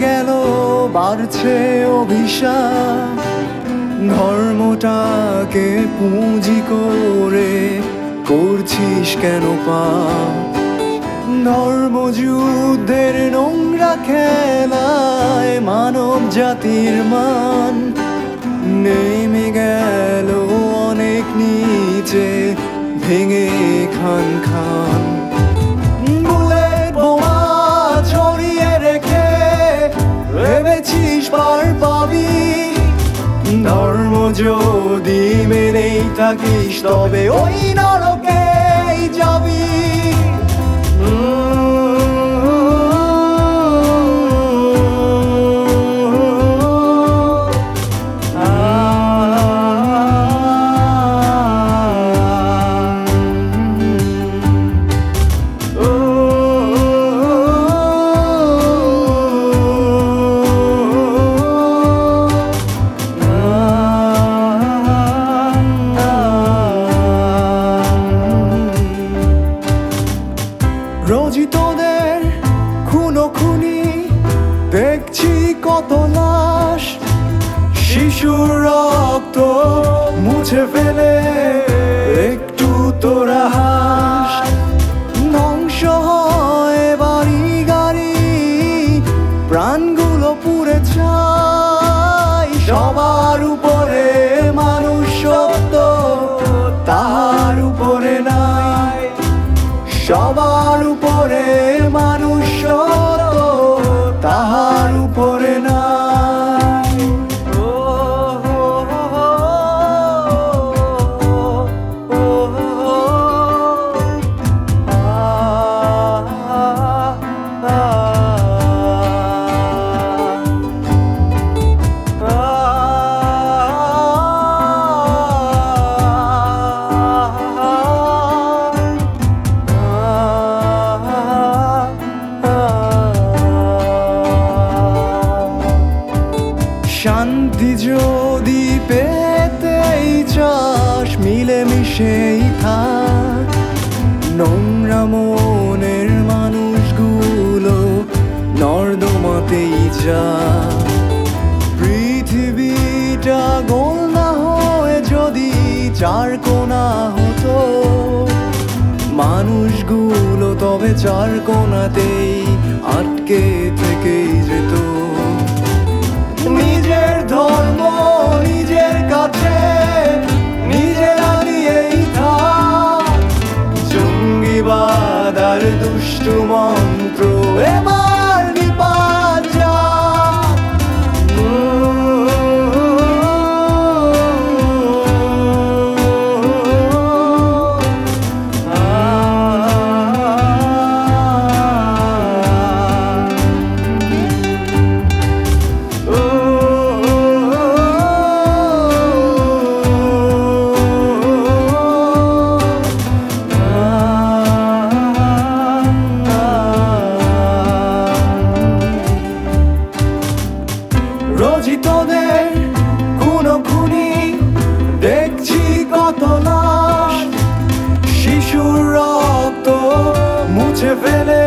গেল, বাড়ছে অভিশাপ। ধর্মটাকে পুঁজি করে করছিস কেন পাপ ধর্মযুদ্ধের নোংরা খেলায় মানব জাতির মান পার পাবি। ধর্ম যদি মেনেই থাকিস তবে ওই নরকেই শিশুর রক্ত মুছে ফেলে। একটু তোরা হাস। ধ্বংস হয় বাড়ি গাড়ি। প্রাণগুলো পুড়ে চাই সবার উপরে মানুষ সত্য তার উপরে নাই। সবার উপরে মানুষ শান্তি যদি পেতেই চাস মিলেমিশেই থাক। নোংরা মনের মানুষগুলো নর্দমাতেই যা। পৃথিবীটা গোল না হয়ে যদি চার কোনা হতো, মানুষগুলো তবে চার কোনাতেই আটকে থেকেই যেত। নিজের ধর্ম শিশুর রক্ত মুছে ফেলে।